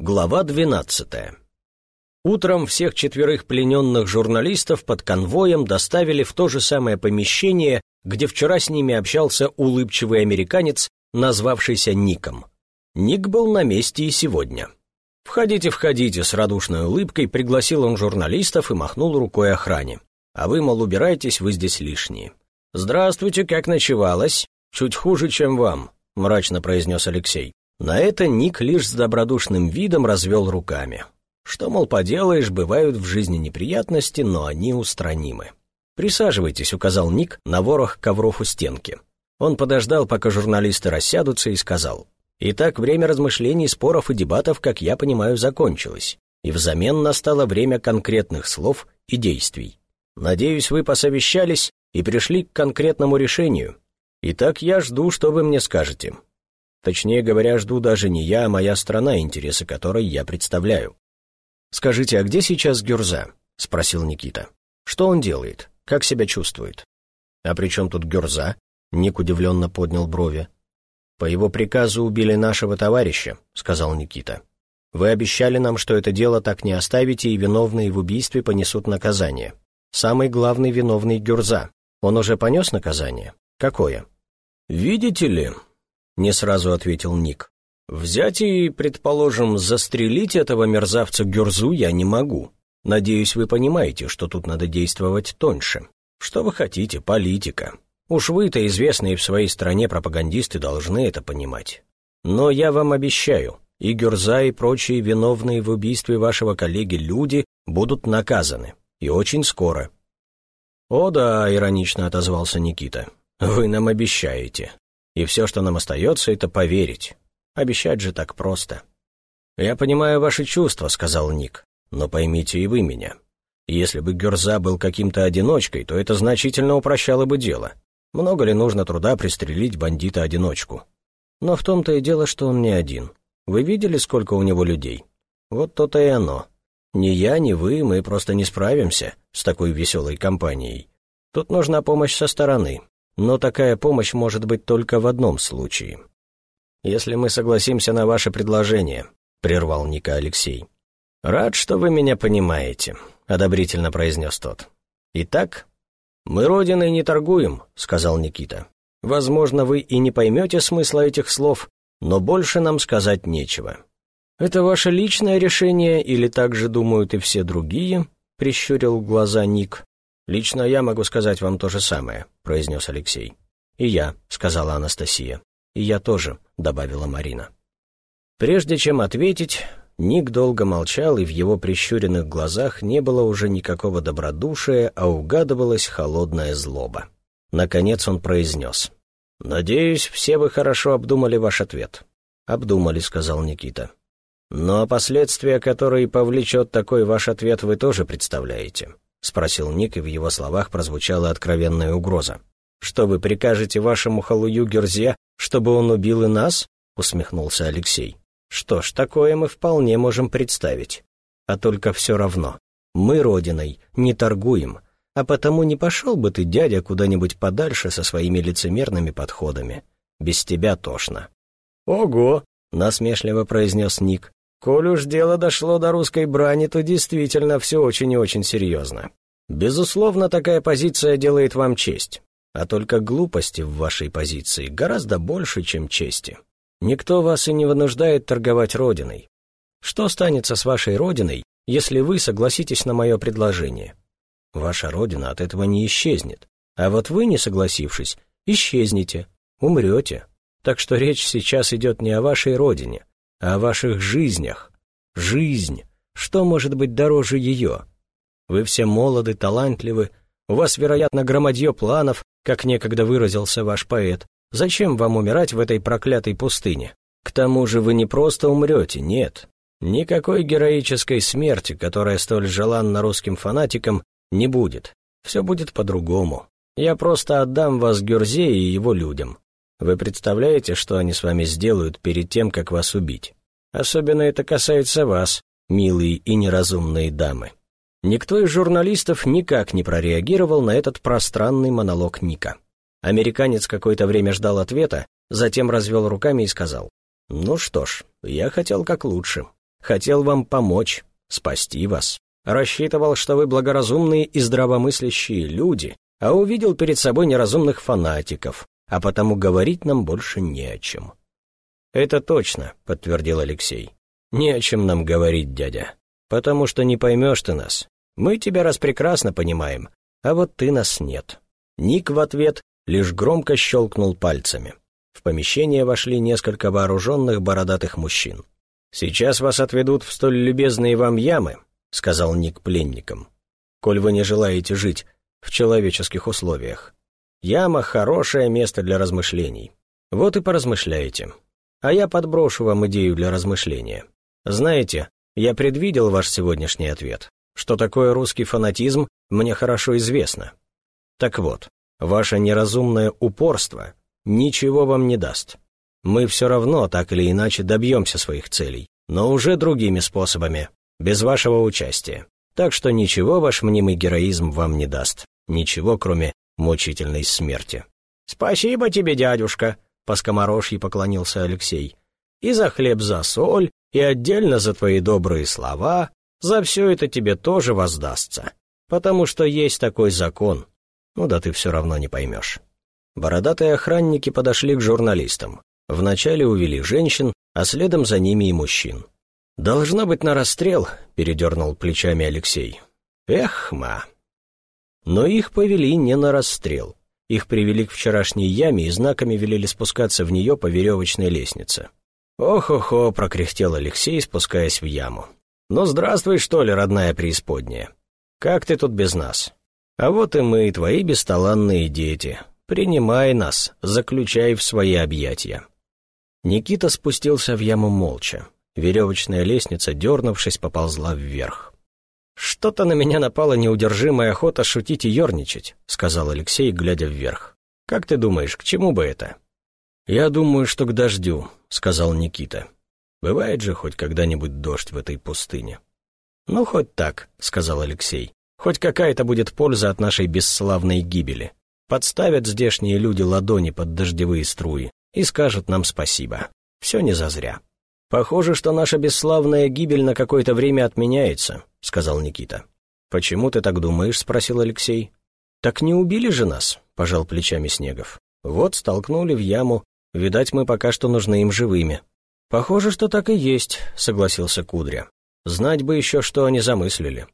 Глава 12. Утром всех четверых плененных журналистов под конвоем доставили в то же самое помещение, где вчера с ними общался улыбчивый американец, назвавшийся Ником. Ник был на месте и сегодня. «Входите, входите», — с радушной улыбкой пригласил он журналистов и махнул рукой охране. «А вы, мол, убирайтесь, вы здесь лишние». «Здравствуйте, как ночевалось?» «Чуть хуже, чем вам», — мрачно произнес Алексей. На это Ник лишь с добродушным видом развел руками. Что, мол, поделаешь, бывают в жизни неприятности, но они устранимы. «Присаживайтесь», — указал Ник на ворох ковров у стенки. Он подождал, пока журналисты рассядутся, и сказал, «Итак, время размышлений, споров и дебатов, как я понимаю, закончилось, и взамен настало время конкретных слов и действий. Надеюсь, вы посовещались и пришли к конкретному решению. Итак, я жду, что вы мне скажете. Точнее говоря, жду даже не я, а моя страна, интересы которой я представляю. «Скажите, а где сейчас Гюрза?» — спросил Никита. «Что он делает? Как себя чувствует?» «А при чем тут Гюрза?» — Ник удивленно поднял брови. «По его приказу убили нашего товарища», — сказал Никита. «Вы обещали нам, что это дело так не оставите, и виновные в убийстве понесут наказание. Самый главный виновный Гюрза. Он уже понес наказание? Какое?» «Видите ли», не сразу ответил Ник. «Взять и, предположим, застрелить этого мерзавца Гюрзу я не могу. Надеюсь, вы понимаете, что тут надо действовать тоньше. Что вы хотите, политика. Уж вы-то, известные в своей стране пропагандисты, должны это понимать. Но я вам обещаю, и Гюрза, и прочие виновные в убийстве вашего коллеги люди будут наказаны. И очень скоро». «О да», — иронично отозвался Никита, — «вы нам обещаете. И все, что нам остается, это поверить. Обещать же так просто. «Я понимаю ваши чувства», — сказал Ник, — «но поймите и вы меня. Если бы Гюрза был каким-то одиночкой, то это значительно упрощало бы дело. Много ли нужно труда пристрелить бандита-одиночку? Но в том-то и дело, что он не один. Вы видели, сколько у него людей? Вот то-то и оно. Ни я, ни вы, мы просто не справимся с такой веселой компанией. Тут нужна помощь со стороны, но такая помощь может быть только в одном случае. Если мы согласимся на ваше предложение, прервал Ника Алексей. Рад, что вы меня понимаете, одобрительно произнес тот. Итак, мы родиной не торгуем, сказал Никита. Возможно, вы и не поймете смысла этих слов, но больше нам сказать нечего. Это ваше личное решение или так же думают и все другие? Прищурил глаза Ник. «Лично я могу сказать вам то же самое», — произнес Алексей. «И я», — сказала Анастасия. «И я тоже», — добавила Марина. Прежде чем ответить, Ник долго молчал, и в его прищуренных глазах не было уже никакого добродушия, а угадывалась холодная злоба. Наконец он произнес. «Надеюсь, все вы хорошо обдумали ваш ответ». «Обдумали», — сказал Никита. «Но последствия, которые повлечет такой ваш ответ, вы тоже представляете. — спросил Ник, и в его словах прозвучала откровенная угроза. «Что вы прикажете вашему халую Герзе, чтобы он убил и нас?» — усмехнулся Алексей. «Что ж, такое мы вполне можем представить. А только все равно. Мы родиной не торгуем, а потому не пошел бы ты, дядя, куда-нибудь подальше со своими лицемерными подходами. Без тебя тошно». «Ого!» — насмешливо произнес Ник. Коль уж дело дошло до русской брани, то действительно все очень и очень серьезно. Безусловно, такая позиция делает вам честь. А только глупости в вашей позиции гораздо больше, чем чести. Никто вас и не вынуждает торговать родиной. Что станется с вашей родиной, если вы согласитесь на мое предложение? Ваша родина от этого не исчезнет. А вот вы, не согласившись, исчезнете, умрете. Так что речь сейчас идет не о вашей родине, о ваших жизнях. Жизнь. Что может быть дороже ее? Вы все молоды, талантливы. У вас, вероятно, громадье планов, как некогда выразился ваш поэт. Зачем вам умирать в этой проклятой пустыне? К тому же вы не просто умрете, нет. Никакой героической смерти, которая столь желанна русским фанатикам, не будет. Все будет по-другому. Я просто отдам вас Гюрзе и его людям. Вы представляете, что они с вами сделают перед тем, как вас убить? Особенно это касается вас, милые и неразумные дамы. Никто из журналистов никак не прореагировал на этот пространный монолог Ника. Американец какое-то время ждал ответа, затем развел руками и сказал, «Ну что ж, я хотел как лучше. Хотел вам помочь, спасти вас. Рассчитывал, что вы благоразумные и здравомыслящие люди, а увидел перед собой неразумных фанатиков, а потому говорить нам больше не о чем». «Это точно», — подтвердил Алексей. «Не о чем нам говорить, дядя, потому что не поймешь ты нас. Мы тебя раз прекрасно понимаем, а вот ты нас нет». Ник в ответ лишь громко щелкнул пальцами. В помещение вошли несколько вооруженных бородатых мужчин. «Сейчас вас отведут в столь любезные вам ямы», — сказал Ник пленникам, «коль вы не желаете жить в человеческих условиях. Яма — хорошее место для размышлений. Вот и поразмышляете. А я подброшу вам идею для размышления. Знаете, я предвидел ваш сегодняшний ответ. Что такое русский фанатизм, мне хорошо известно. Так вот, ваше неразумное упорство ничего вам не даст. Мы все равно так или иначе добьемся своих целей, но уже другими способами, без вашего участия. Так что ничего ваш мнимый героизм вам не даст. Ничего, кроме мучительной смерти. «Спасибо тебе, дядюшка», — по скоморожьи поклонился Алексей. «И за хлеб, за соль, и отдельно за твои добрые слова, за все это тебе тоже воздастся, потому что есть такой закон. Ну да ты все равно не поймешь». Бородатые охранники подошли к журналистам. Вначале увели женщин, а следом за ними и мужчин. «Должно быть на расстрел», — передернул плечами Алексей. «Эх, ма, но их повели не на расстрел. Их привели к вчерашней яме и знаками велели спускаться в нее по веревочной лестнице. «Ох-охо!» — прокряхтел Алексей, спускаясь в яму. «Ну, здравствуй, что ли, родная преисподняя. Как ты тут без нас? А вот и мы, твои бесталанные дети. Принимай нас, заключай в свои объятия». Никита спустился в яму молча. Веревочная лестница, дернувшись, поползла вверх. «Что-то на меня напала неудержимая охота шутить и ерничать», — сказал Алексей, глядя вверх. «Как ты думаешь, к чему бы это?» «Я думаю, что к дождю», — сказал Никита. «Бывает же хоть когда-нибудь дождь в этой пустыне». «Ну, хоть так», — сказал Алексей. «Хоть какая-то будет польза от нашей бесславной гибели. Подставят здешние люди ладони под дождевые струи и скажут нам спасибо. Все не зазря». «Похоже, что наша бесславная гибель на какое-то время отменяется», — сказал Никита. «Почему ты так думаешь?» — спросил Алексей. «Так не убили же нас», — пожал плечами Снегов. «Вот, столкнули в яму. Видать, мы пока что нужны им живыми». «Похоже, что так и есть», — согласился Кудря. «Знать бы еще, что они замыслили».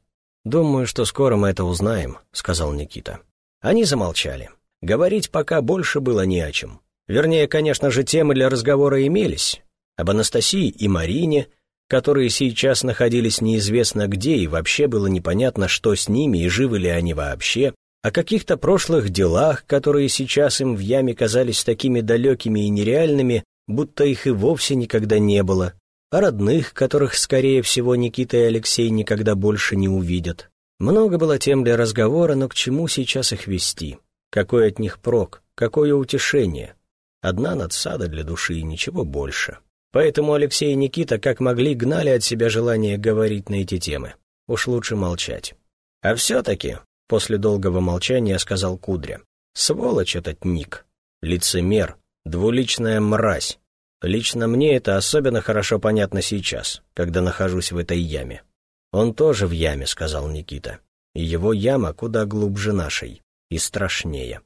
«Думаю, что скоро мы это узнаем», — сказал Никита. Они замолчали. Говорить пока больше было не о чем. Вернее, конечно же, темы для разговора имелись, об Анастасии и Марине, которые сейчас находились неизвестно где, и вообще было непонятно, что с ними и живы ли они вообще, о каких-то прошлых делах, которые сейчас им в яме казались такими далекими и нереальными, будто их и вовсе никогда не было, о родных, которых, скорее всего, Никита и Алексей никогда больше не увидят. Много было тем для разговора, но к чему сейчас их вести? Какой от них прок? Какое утешение? Одна надсада для души и ничего больше. Поэтому Алексей и Никита как могли гнали от себя желание говорить на эти темы. Уж лучше молчать. А все-таки, после долгого молчания сказал Кудря, сволочь этот Ник, лицемер, двуличная мразь. Лично мне это особенно хорошо понятно сейчас, когда нахожусь в этой яме. Он тоже в яме, сказал Никита. И его яма куда глубже нашей и страшнее.